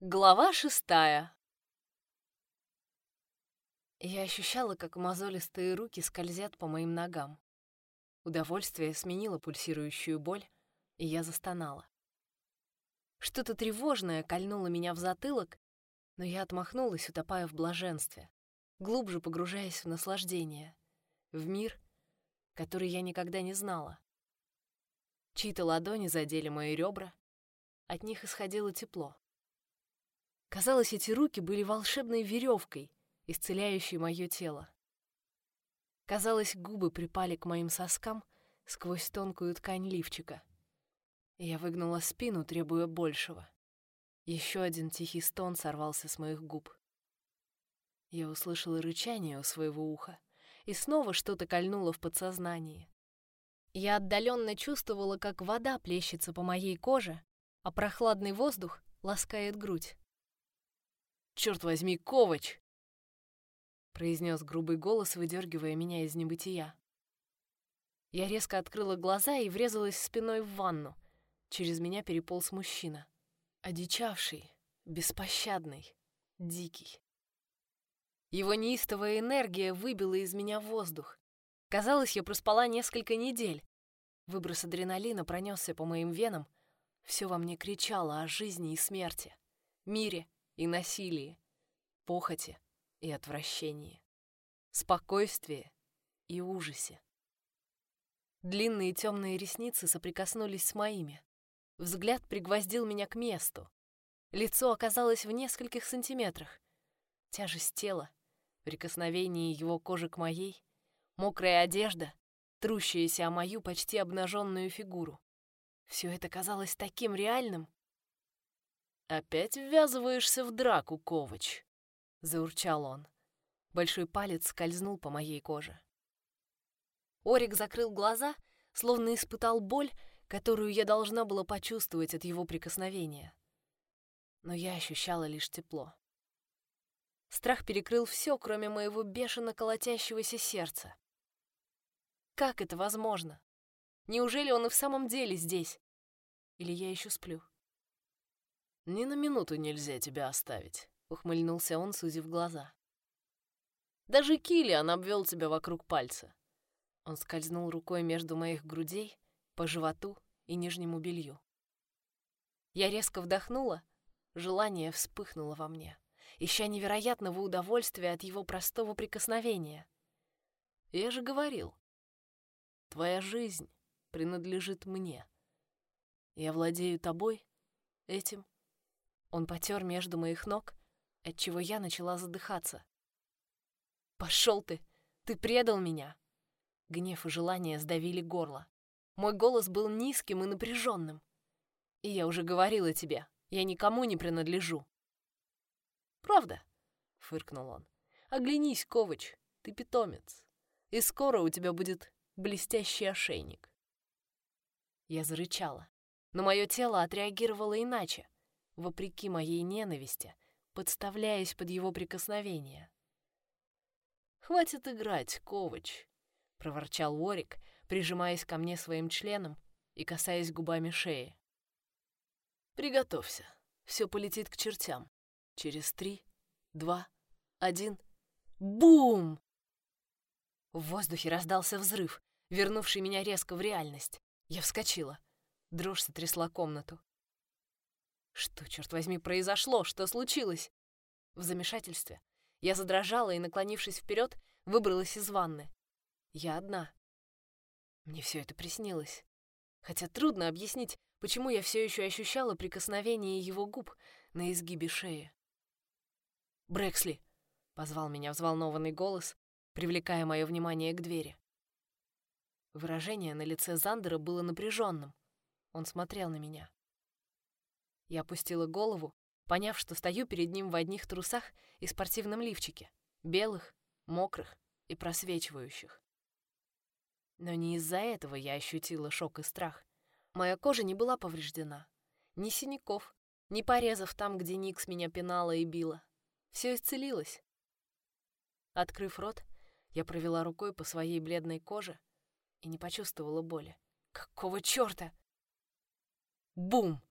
Глава шестая. Я ощущала, как мозолистые руки скользят по моим ногам. Удовольствие сменило пульсирующую боль, и я застонала. Что-то тревожное кольнуло меня в затылок, но я отмахнулась, утопая в блаженстве, глубже погружаясь в наслаждение, в мир, который я никогда не знала. Чьи-то ладони задели мои ребра, от них исходило тепло. Казалось, эти руки были волшебной веревкой, исцеляющей мое тело. Казалось, губы припали к моим соскам сквозь тонкую ткань лифчика. Я выгнула спину, требуя большего. Еще один тихий стон сорвался с моих губ. Я услышала рычание у своего уха, и снова что-то кольнуло в подсознании. Я отдаленно чувствовала, как вода плещется по моей коже, а прохладный воздух ласкает грудь. Черт возьми, Ковач!» произнес грубый голос, выдергивая меня из небытия. Я резко открыла глаза и врезалась спиной в ванну. Через меня переполз мужчина. Одичавший, беспощадный, дикий. Его неистовая энергия выбила из меня воздух. Казалось, я проспала несколько недель. Выброс адреналина пронесся по моим венам. Все во мне кричало о жизни и смерти, мире и насилии, похоти и отвращении, спокойствии и ужасе. Длинные темные ресницы соприкоснулись с моими. Взгляд пригвоздил меня к месту. Лицо оказалось в нескольких сантиметрах. Тяжесть тела, прикосновение его кожи к моей, мокрая одежда, трущаяся о мою почти обнаженную фигуру. Все это казалось таким реальным, «Опять ввязываешься в драку, Ковач?» — заурчал он. Большой палец скользнул по моей коже. Орик закрыл глаза, словно испытал боль, которую я должна была почувствовать от его прикосновения. Но я ощущала лишь тепло. Страх перекрыл все, кроме моего бешено колотящегося сердца. Как это возможно? Неужели он и в самом деле здесь? Или я еще сплю? «Ни на минуту нельзя тебя оставить», — ухмыльнулся он, сузив глаза. «Даже Киллиан обвел тебя вокруг пальца». Он скользнул рукой между моих грудей, по животу и нижнему белью. Я резко вдохнула, желание вспыхнуло во мне, ища невероятного удовольствия от его простого прикосновения. «Я же говорил, твоя жизнь принадлежит мне. Я владею тобой, этим он потер между моих ног, отчего я начала задыхаться. «Пошел ты! Ты предал меня!» Гнев и желание сдавили горло. Мой голос был низким и напряженным. И я уже говорила тебе, я никому не принадлежу. «Правда?» — фыркнул он. «Оглянись, Ковач, ты питомец, и скоро у тебя будет блестящий ошейник». Я зарычала, но мое тело отреагировало иначе вопреки моей ненависти, подставляясь под его прикосновение. «Хватит играть, Ковач!» — проворчал Уорик, прижимаясь ко мне своим членом и касаясь губами шеи. «Приготовься, все полетит к чертям. Через три, два, один... Бум!» В воздухе раздался взрыв, вернувший меня резко в реальность. Я вскочила. Дрожь сотрясла комнату. Что, черт возьми, произошло? Что случилось? В замешательстве я задрожала и, наклонившись вперед, выбралась из ванны. Я одна. Мне все это приснилось. Хотя трудно объяснить, почему я все еще ощущала прикосновение его губ на изгибе шеи. «Брэксли!» — позвал меня взволнованный голос, привлекая мое внимание к двери. Выражение на лице Зандера было напряженным. Он смотрел на меня. Я опустила голову, поняв, что стою перед ним в одних трусах и спортивном лифчике, белых, мокрых и просвечивающих. Но не из-за этого я ощутила шок и страх. Моя кожа не была повреждена. Ни синяков, ни порезов там, где Никс меня пинала и била. Все исцелилось. Открыв рот, я провела рукой по своей бледной коже и не почувствовала боли. Какого чёрта? Бум!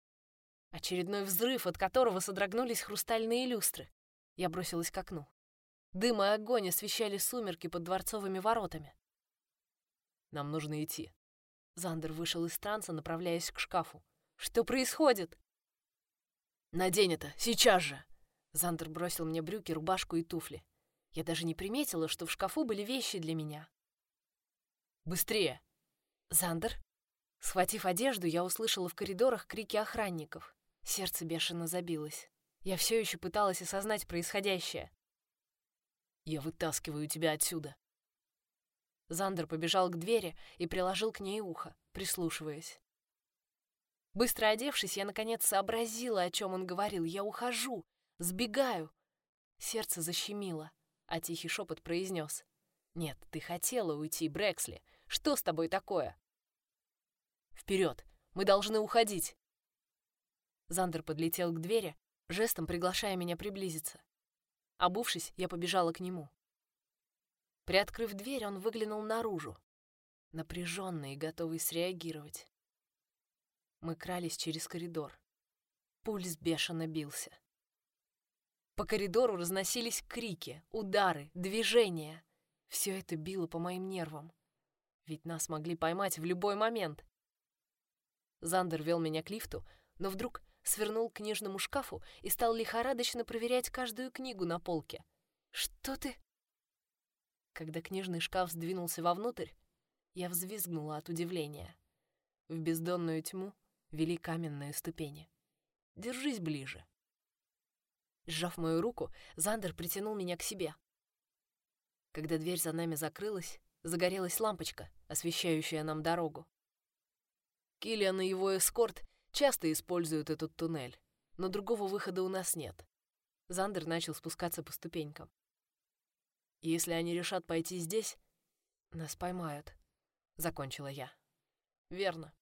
Очередной взрыв, от которого содрогнулись хрустальные люстры. Я бросилась к окну. Дым и огонь освещали сумерки под дворцовыми воротами. «Нам нужно идти». Зандер вышел из транса, направляясь к шкафу. «Что происходит?» «Надень это, сейчас же!» Зандер бросил мне брюки, рубашку и туфли. Я даже не приметила, что в шкафу были вещи для меня. «Быстрее!» «Зандер?» Схватив одежду, я услышала в коридорах крики охранников. Сердце бешено забилось. Я все еще пыталась осознать происходящее. «Я вытаскиваю тебя отсюда!» Зандер побежал к двери и приложил к ней ухо, прислушиваясь. Быстро одевшись, я наконец сообразила, о чем он говорил. Я ухожу, сбегаю. Сердце защемило, а тихий шепот произнес. «Нет, ты хотела уйти, Брэксли. Что с тобой такое?» «Вперед! Мы должны уходить!» Зандер подлетел к двери, жестом приглашая меня приблизиться. Обувшись, я побежала к нему. Приоткрыв дверь, он выглянул наружу, напряженный и готовый среагировать. Мы крались через коридор. Пульс бешено бился. По коридору разносились крики, удары, движения. Все это било по моим нервам. Ведь нас могли поймать в любой момент. Зандер вел меня к лифту, но вдруг свернул к книжному шкафу и стал лихорадочно проверять каждую книгу на полке. «Что ты?» Когда книжный шкаф сдвинулся вовнутрь, я взвизгнула от удивления. В бездонную тьму вели каменные ступени. «Держись ближе». Сжав мою руку, Зандер притянул меня к себе. Когда дверь за нами закрылась, загорелась лампочка, освещающая нам дорогу. Киллиан и его эскорт часто используют этот туннель, но другого выхода у нас нет. Зандер начал спускаться по ступенькам. Если они решат пойти здесь, нас поймают, закончила я. Верно.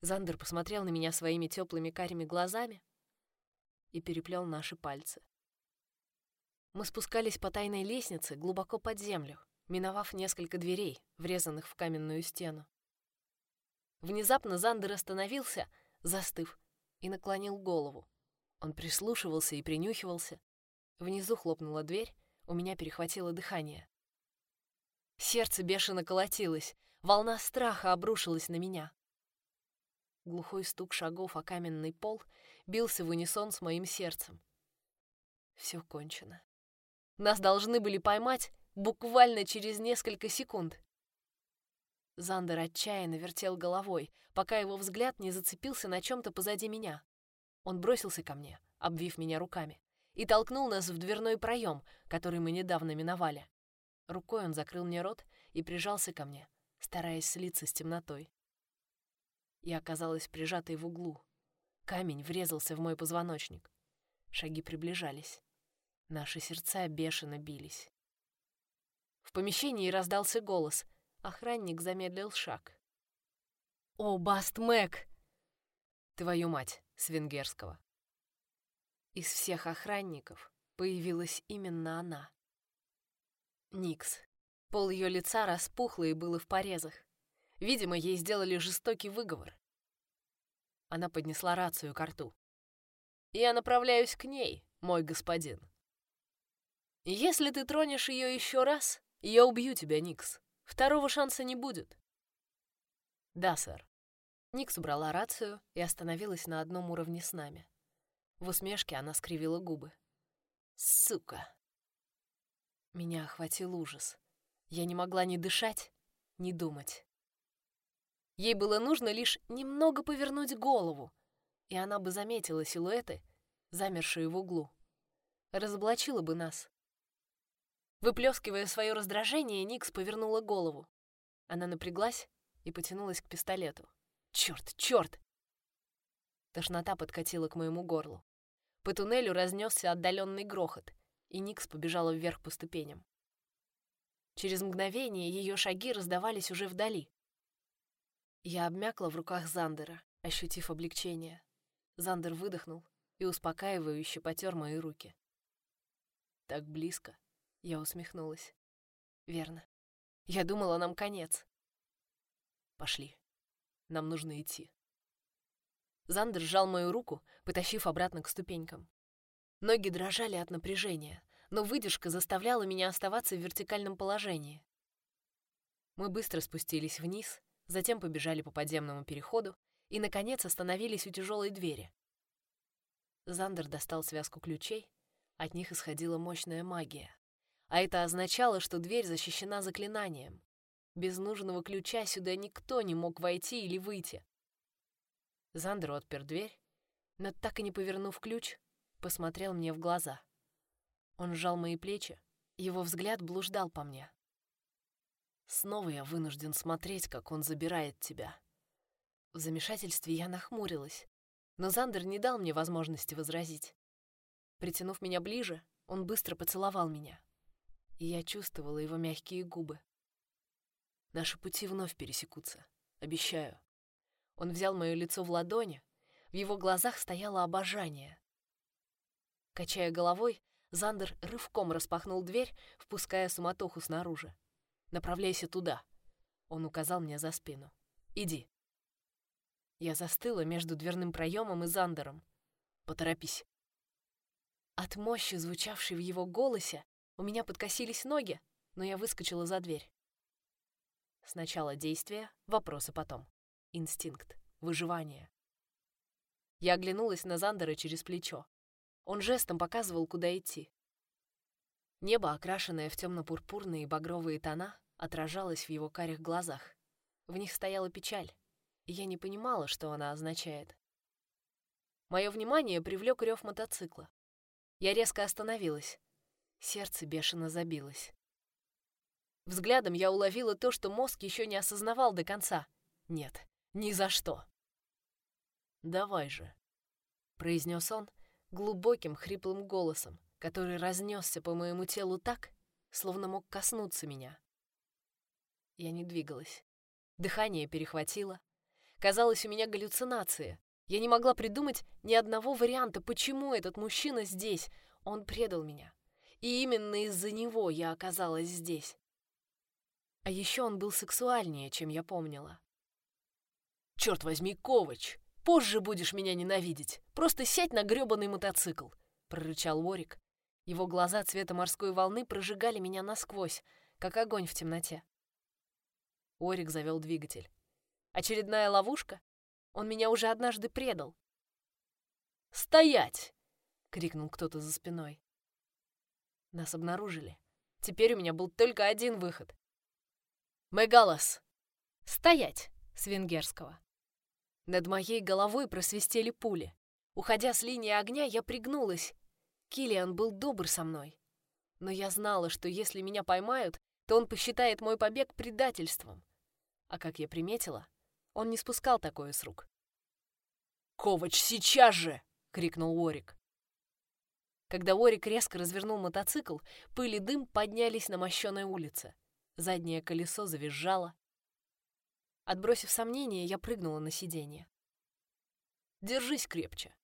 Зандер посмотрел на меня своими теплыми карими глазами и переплел наши пальцы. Мы спускались по тайной лестнице глубоко под землю, миновав несколько дверей, врезанных в каменную стену. Внезапно Зандер остановился, застыв, и наклонил голову. Он прислушивался и принюхивался. Внизу хлопнула дверь, у меня перехватило дыхание. Сердце бешено колотилось, волна страха обрушилась на меня. Глухой стук шагов о каменный пол бился в унисон с моим сердцем. Все кончено. Нас должны были поймать буквально через несколько секунд. Зандер отчаянно вертел головой, пока его взгляд не зацепился на чем-то позади меня. Он бросился ко мне, обвив меня руками, и толкнул нас в дверной проем, который мы недавно миновали. Рукой он закрыл мне рот и прижался ко мне, стараясь слиться с темнотой. Я оказалась прижатой в углу. Камень врезался в мой позвоночник. Шаги приближались. Наши сердца бешено бились. В помещении раздался голос, Охранник замедлил шаг. «О, Баст Мэг!» «Твою мать!» с венгерского. Из всех охранников появилась именно она. Никс. Пол ее лица распухло и было в порезах. Видимо, ей сделали жестокий выговор. Она поднесла рацию к рту. «Я направляюсь к ней, мой господин. Если ты тронешь ее еще раз, я убью тебя, Никс. Второго шанса не будет. Да, сэр. Никс убрала рацию и остановилась на одном уровне с нами. В усмешке она скривила губы. Сука. Меня охватил ужас. Я не могла ни дышать, ни думать. Ей было нужно лишь немного повернуть голову, и она бы заметила силуэты, замершие в углу. Разоблачила бы нас. Выплескивая свое раздражение, Никс повернула голову. Она напряглась и потянулась к пистолету. Черт, черт! Тошнота подкатила к моему горлу. По туннелю разнесся отдаленный грохот, и Никс побежала вверх по ступеням. Через мгновение ее шаги раздавались уже вдали. Я обмякла в руках Зандера, ощутив облегчение. Зандер выдохнул и успокаивающе потер мои руки. Так близко. Я усмехнулась. Верно. Я думала, нам конец. Пошли. Нам нужно идти. Зандер сжал мою руку, потащив обратно к ступенькам. Ноги дрожали от напряжения, но выдержка заставляла меня оставаться в вертикальном положении. Мы быстро спустились вниз, затем побежали по подземному переходу и, наконец, остановились у тяжелой двери. Зандер достал связку ключей, от них исходила мощная магия. А это означало, что дверь защищена заклинанием. Без нужного ключа сюда никто не мог войти или выйти. Зандер отпер дверь, но так и не повернув ключ, посмотрел мне в глаза. Он сжал мои плечи, его взгляд блуждал по мне. Снова я вынужден смотреть, как он забирает тебя. В замешательстве я нахмурилась, но Зандер не дал мне возможности возразить. Притянув меня ближе, он быстро поцеловал меня, и я чувствовала его мягкие губы. Наши пути вновь пересекутся, обещаю. Он взял мое лицо в ладони, в его глазах стояло обожание. Качая головой, Зандер рывком распахнул дверь, впуская суматоху снаружи. «Направляйся туда», — он указал мне за спину. «Иди». Я застыла между дверным проемом и Зандером. «Поторопись». От мощи, звучавшей в его голосе, у меня подкосились ноги, но я выскочила за дверь. Сначала действие, вопросы потом. Инстинкт, выживание. Я оглянулась на Зандера через плечо. Он жестом показывал, куда идти. Небо, окрашенное в темно-пурпурные и багровые тона, отражалось в его карих глазах. В них стояла печаль, и я не понимала, что она означает. Мое внимание привлек рев мотоцикла. Я резко остановилась. Сердце бешено забилось. Взглядом я уловила то, что мозг еще не осознавал до конца. Нет, ни за что. «Давай же», — произнес он глубоким хриплым голосом, который разнесся по моему телу так, словно мог коснуться меня. Я не двигалась. Дыхание перехватило. Казалось, у меня галлюцинации. Я не могла придумать ни одного варианта, почему этот мужчина здесь. Он предал меня. И именно из-за него я оказалась здесь. А еще он был сексуальнее, чем я помнила. «Черт возьми, Ковач! Позже будешь меня ненавидеть! Просто сядь на грёбаный мотоцикл!» — прорычал Ворик. Его глаза цвета морской волны прожигали меня насквозь, как огонь в темноте. Орик завел двигатель. Очередная ловушка? Он меня уже однажды предал. «Стоять!» — крикнул кто-то за спиной. Нас обнаружили. Теперь у меня был только один выход. «Мегалос!» «Стоять!» — с венгерского. Над моей головой просвистели пули. Уходя с линии огня, я пригнулась. Килиан был добр со мной. Но я знала, что если меня поймают, то он посчитает мой побег предательством. А как я приметила, он не спускал такое с рук. «Ковач, сейчас же!» — крикнул Орик. Когда Орик резко развернул мотоцикл, пыль и дым поднялись на мощенной улице. Заднее колесо завизжало. Отбросив сомнения, я прыгнула на сиденье. «Держись крепче!»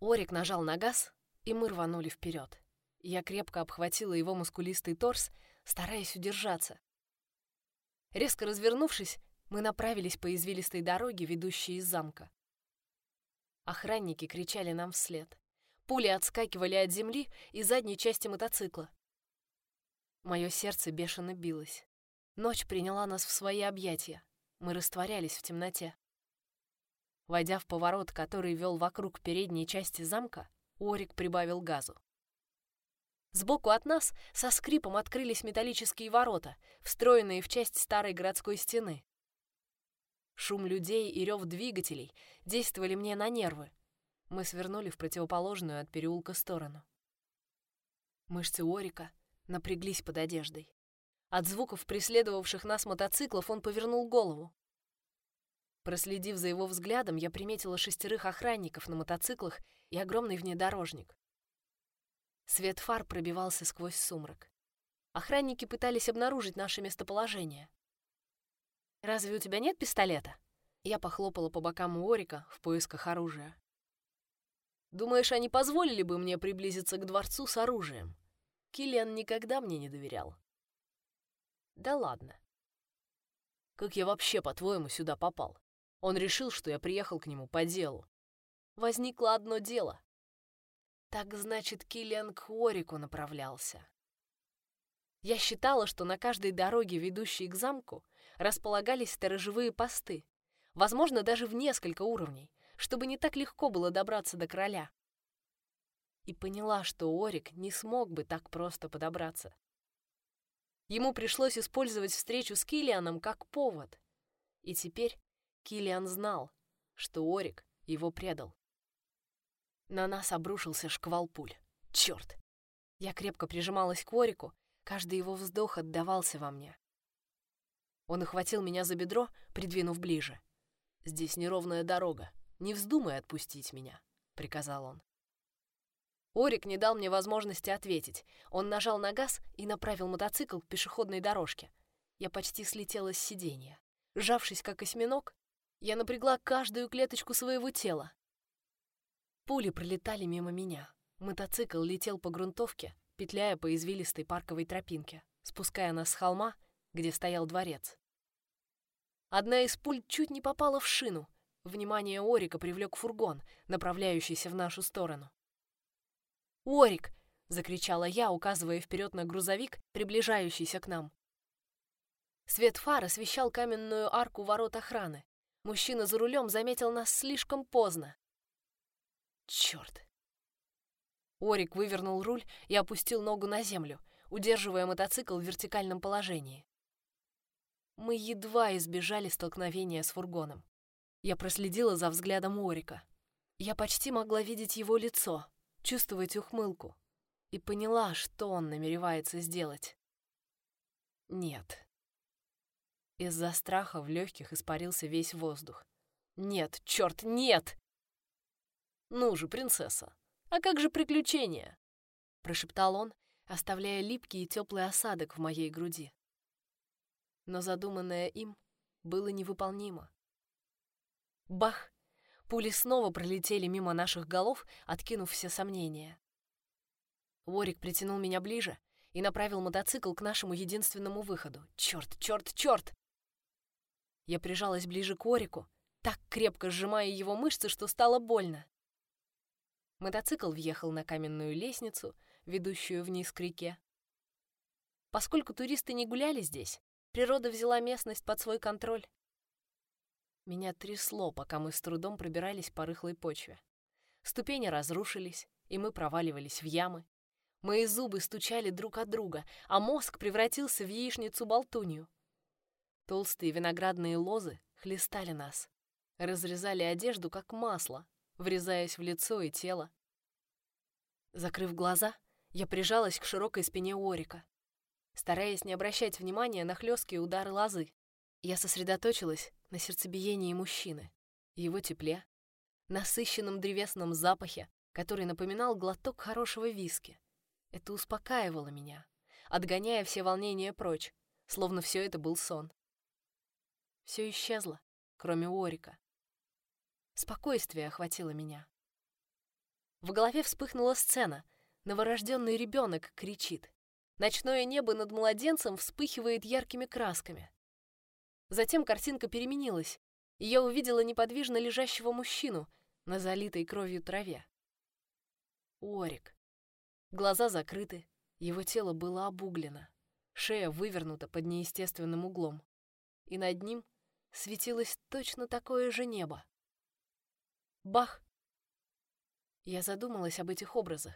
Орик нажал на газ, и мы рванули вперед. Я крепко обхватила его мускулистый торс, стараясь удержаться. Резко развернувшись, мы направились по извилистой дороге, ведущей из замка. Охранники кричали нам вслед. Пули отскакивали от земли и задней части мотоцикла. Мое сердце бешено билось. Ночь приняла нас в свои объятия. Мы растворялись в темноте. Войдя в поворот, который вел вокруг передней части замка, Орик прибавил газу. Сбоку от нас со скрипом открылись металлические ворота, встроенные в часть старой городской стены. Шум людей и рев двигателей действовали мне на нервы, мы свернули в противоположную от переулка сторону. Мышцы Орика напряглись под одеждой. От звуков преследовавших нас мотоциклов он повернул голову. Проследив за его взглядом, я приметила шестерых охранников на мотоциклах и огромный внедорожник. Свет фар пробивался сквозь сумрак. Охранники пытались обнаружить наше местоположение. «Разве у тебя нет пистолета?» Я похлопала по бокам у Орика в поисках оружия. Думаешь, они позволили бы мне приблизиться к дворцу с оружием? Киллиан никогда мне не доверял. Да ладно. Как я вообще, по-твоему, сюда попал? Он решил, что я приехал к нему по делу. Возникло одно дело. Так значит, Киллиан к Орику направлялся. Я считала, что на каждой дороге, ведущей к замку, располагались сторожевые посты, возможно, даже в несколько уровней, чтобы не так легко было добраться до короля. И поняла, что Орик не смог бы так просто подобраться. Ему пришлось использовать встречу с Килианом как повод. И теперь Килиан знал, что Орик его предал. На нас обрушился шквал пуль. Черт! Я крепко прижималась к Орику, каждый его вздох отдавался во мне. Он охватил меня за бедро, придвинув ближе. «Здесь неровная дорога. Не вздумай отпустить меня», — приказал он. Орик не дал мне возможности ответить. Он нажал на газ и направил мотоцикл к пешеходной дорожке. Я почти слетела с сиденья. Сжавшись как осьминог, я напрягла каждую клеточку своего тела. Пули пролетали мимо меня. Мотоцикл летел по грунтовке, петляя по извилистой парковой тропинке, спуская нас с холма, где стоял дворец. Одна из пуль чуть не попала в шину. Внимание Орика привлек фургон, направляющийся в нашу сторону. «Орик!» — закричала я, указывая вперед на грузовик, приближающийся к нам. Свет фар освещал каменную арку ворот охраны. Мужчина за рулем заметил нас слишком поздно. Черт! Орик вывернул руль и опустил ногу на землю, удерживая мотоцикл в вертикальном положении. Мы едва избежали столкновения с фургоном. Я проследила за взглядом Орика. Я почти могла видеть его лицо, чувствовать ухмылку, и поняла, что он намеревается сделать. Нет. Из-за страха в легких испарился весь воздух. Нет, черт, нет! Ну же, принцесса, а как же приключения? Прошептал он, оставляя липкий и теплый осадок в моей груди. Но задуманное им было невыполнимо. Бах! Пули снова пролетели мимо наших голов, откинув все сомнения. Ворик притянул меня ближе и направил мотоцикл к нашему единственному выходу. Черт, черт, черт! Я прижалась ближе к Орику, так крепко сжимая его мышцы, что стало больно. Мотоцикл въехал на каменную лестницу, ведущую вниз к реке. Поскольку туристы не гуляли здесь, природа взяла местность под свой контроль. Меня трясло, пока мы с трудом пробирались по рыхлой почве. Ступени разрушились, и мы проваливались в ямы. Мои зубы стучали друг от друга, а мозг превратился в яичницу-болтунью. Толстые виноградные лозы хлестали нас, разрезали одежду, как масло, врезаясь в лицо и тело. Закрыв глаза, я прижалась к широкой спине Орика, стараясь не обращать внимания на хлесткие удары лозы. Я сосредоточилась на сердцебиении мужчины, его тепле, насыщенном древесном запахе, который напоминал глоток хорошего виски. Это успокаивало меня, отгоняя все волнения прочь, словно все это был сон. Все исчезло, кроме Орика. Спокойствие охватило меня. В голове вспыхнула сцена. Новорожденный ребенок кричит. Ночное небо над младенцем вспыхивает яркими красками. Затем картинка переменилась, и я увидела неподвижно лежащего мужчину на залитой кровью траве. Орик. Глаза закрыты, его тело было обуглено, шея вывернута под неестественным углом, и над ним светилось точно такое же небо. Бах! Я задумалась об этих образах.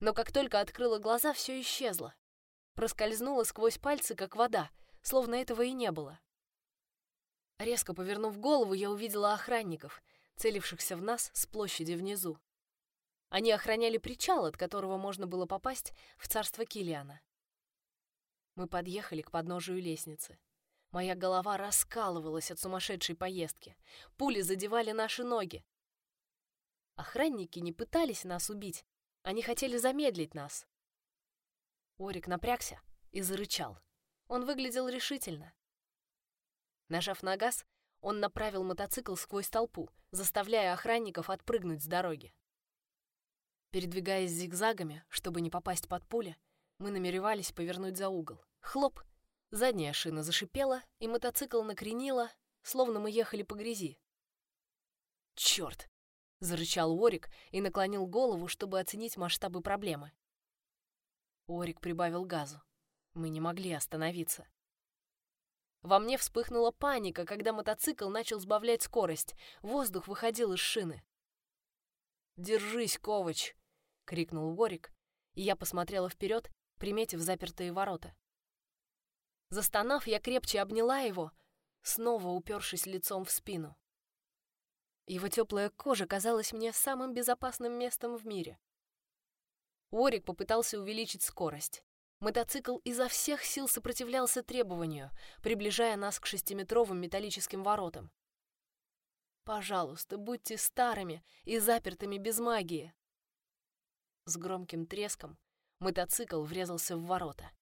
Но как только открыла глаза, все исчезло. Проскользнуло сквозь пальцы, как вода, словно этого и не было. Резко повернув голову, я увидела охранников, целившихся в нас с площади внизу. Они охраняли причал, от которого можно было попасть в царство Килиана. Мы подъехали к подножию лестницы. Моя голова раскалывалась от сумасшедшей поездки. Пули задевали наши ноги. Охранники не пытались нас убить, они хотели замедлить нас. Орик напрягся и зарычал. Он выглядел решительно. Нажав на газ, он направил мотоцикл сквозь толпу, заставляя охранников отпрыгнуть с дороги. Передвигаясь зигзагами, чтобы не попасть под пули, мы намеревались повернуть за угол. Хлоп! Задняя шина зашипела, и мотоцикл накренила, словно мы ехали по грязи, Черт! зарычал Орик и наклонил голову, чтобы оценить масштабы проблемы. Орик прибавил газу. Мы не могли остановиться. Во мне вспыхнула паника, когда мотоцикл начал сбавлять скорость. Воздух выходил из шины. «Держись, Ковач!» — крикнул Ворик, и я посмотрела вперед, приметив запертые ворота. Застонав, я крепче обняла его, снова упершись лицом в спину. Его теплая кожа казалась мне самым безопасным местом в мире. Уорик попытался увеличить скорость. Мотоцикл изо всех сил сопротивлялся требованию, приближая нас к шестиметровым металлическим воротам. «Пожалуйста, будьте старыми и запертыми без магии!» С громким треском мотоцикл врезался в ворота.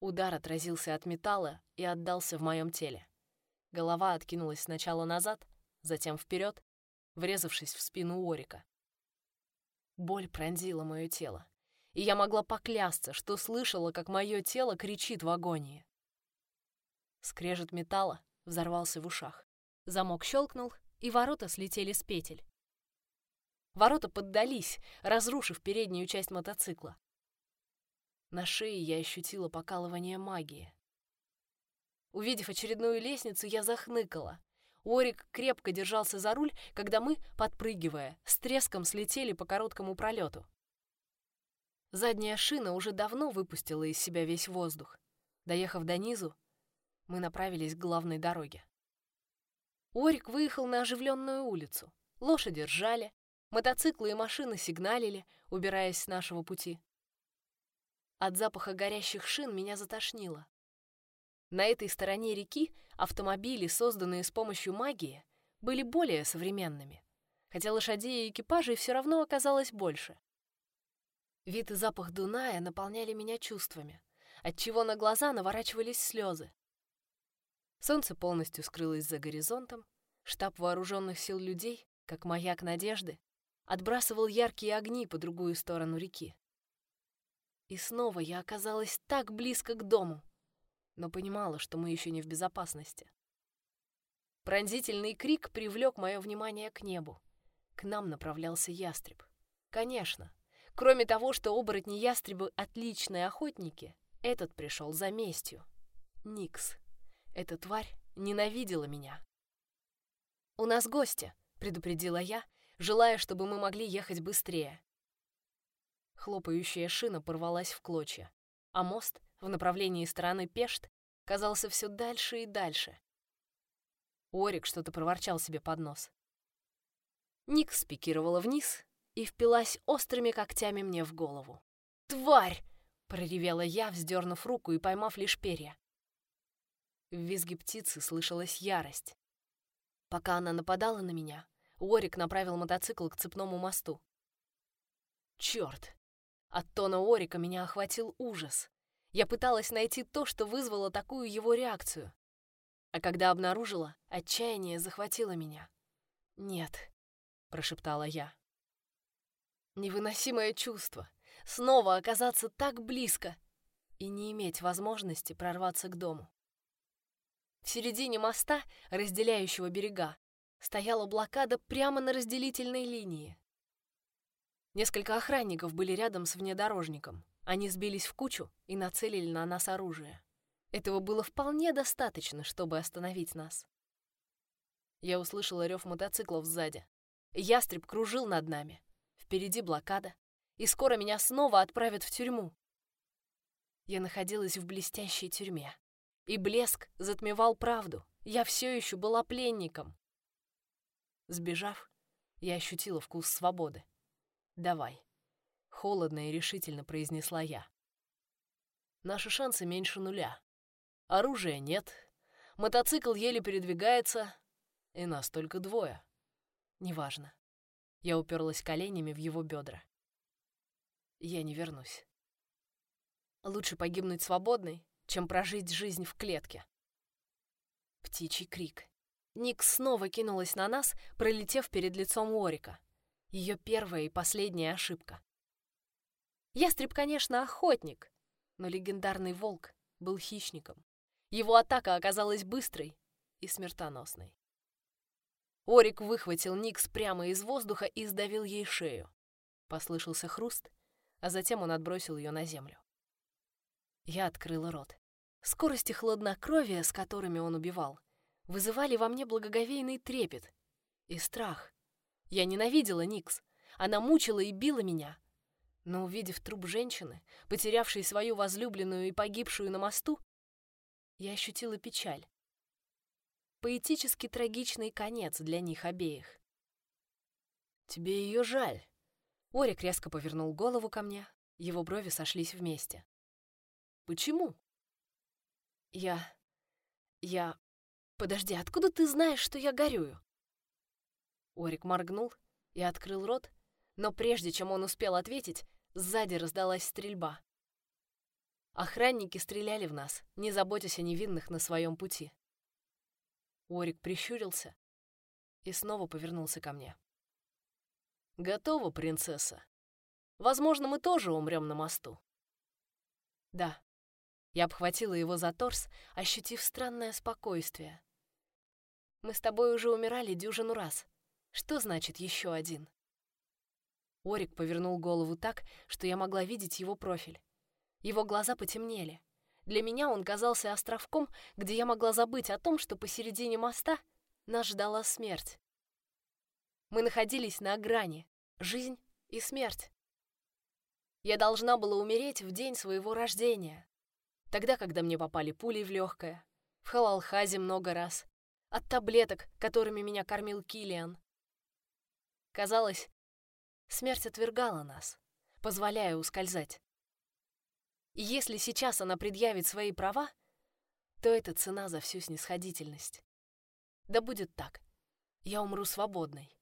Удар отразился от металла и отдался в моем теле. Голова откинулась сначала назад, затем вперед, врезавшись в спину Орика. Боль пронзила мое тело, и я могла поклясться, что слышала, как мое тело кричит в агонии. Скрежет металла взорвался в ушах. Замок щелкнул, и ворота слетели с петель. Ворота поддались, разрушив переднюю часть мотоцикла. На шее я ощутила покалывание магии. Увидев очередную лестницу, я захныкала. Орик крепко держался за руль, когда мы, подпрыгивая, с треском слетели по короткому пролету. Задняя шина уже давно выпустила из себя весь воздух. Доехав до низу, мы направились к главной дороге. Орик выехал на оживленную улицу. Лошади ржали, мотоциклы и машины сигналили, убираясь с нашего пути. От запаха горящих шин меня затошнило. На этой стороне реки автомобили, созданные с помощью магии, были более современными, хотя лошадей и экипажей все равно оказалось больше. Вид и запах Дуная наполняли меня чувствами, отчего на глаза наворачивались слезы. Солнце полностью скрылось за горизонтом, штаб вооруженных сил людей, как маяк надежды, отбрасывал яркие огни по другую сторону реки. И снова я оказалась так близко к дому, но понимала, что мы еще не в безопасности. Пронзительный крик привлек мое внимание к небу. К нам направлялся ястреб. Конечно, кроме того, что оборотни-ястребы — отличные охотники, этот пришел за местью. Никс. Эта тварь ненавидела меня. «У нас гости», — предупредила я, желая, чтобы мы могли ехать быстрее. Хлопающая шина порвалась в клочья, а мост в направлении стороны Пешт казался все дальше и дальше. Орик что-то проворчал себе под нос. Ник спикировала вниз и впилась острыми когтями мне в голову. «Тварь!» — проревела я, вздернув руку и поймав лишь перья. В визге птицы слышалась ярость. Пока она нападала на меня, Орик направил мотоцикл к цепному мосту. Черт! От тона Орика меня охватил ужас. Я пыталась найти то, что вызвало такую его реакцию. А когда обнаружила, отчаяние захватило меня. «Нет», — прошептала я. Невыносимое чувство. Снова оказаться так близко и не иметь возможности прорваться к дому. В середине моста, разделяющего берега, стояла блокада прямо на разделительной линии. Несколько охранников были рядом с внедорожником. Они сбились в кучу и нацелили на нас оружие. Этого было вполне достаточно, чтобы остановить нас. Я услышала рев мотоциклов сзади. Ястреб кружил над нами. Впереди блокада. И скоро меня снова отправят в тюрьму. Я находилась в блестящей тюрьме. И блеск затмевал правду. Я все еще была пленником. Сбежав, я ощутила вкус свободы. «Давай», — холодно и решительно произнесла я. «Наши шансы меньше нуля. Оружия нет, мотоцикл еле передвигается, и нас только двое. Неважно». Я уперлась коленями в его бедра. «Я не вернусь. Лучше погибнуть свободной, чем прожить жизнь в клетке». Птичий крик. Ник снова кинулась на нас, пролетев перед лицом Орика. Ее первая и последняя ошибка. Ястреб, конечно, охотник, но легендарный волк был хищником. Его атака оказалась быстрой и смертоносной. Орик выхватил Никс прямо из воздуха и сдавил ей шею. Послышался хруст, а затем он отбросил ее на землю. Я открыла рот. Скорость и хладнокровие, с которыми он убивал, вызывали во мне благоговейный трепет и страх. Я ненавидела Никс. Она мучила и била меня. Но увидев труп женщины, потерявшей свою возлюбленную и погибшую на мосту, я ощутила печаль. Поэтически трагичный конец для них обеих. «Тебе ее жаль». Орик резко повернул голову ко мне, его брови сошлись вместе. «Почему?» «Я... я... Подожди, откуда ты знаешь, что я горюю?» Орик моргнул и открыл рот, но прежде чем он успел ответить, сзади раздалась стрельба. Охранники стреляли в нас, не заботясь о невинных на своем пути. Орик прищурился и снова повернулся ко мне. «Готова, принцесса? Возможно, мы тоже умрем на мосту». «Да». Я обхватила его за торс, ощутив странное спокойствие. «Мы с тобой уже умирали дюжину раз. Что значит еще один?» Орик повернул голову так, что я могла видеть его профиль. Его глаза потемнели. Для меня он казался островком, где я могла забыть о том, что посередине моста нас ждала смерть. Мы находились на грани, жизнь и смерть. Я должна была умереть в день своего рождения, тогда, когда мне попали пули в легкое, в халалхазе много раз, от таблеток, которыми меня кормил Килиан. Казалось, смерть отвергала нас, позволяя ускользать. И если сейчас она предъявит свои права, то это цена за всю снисходительность. Да будет так. Я умру свободной.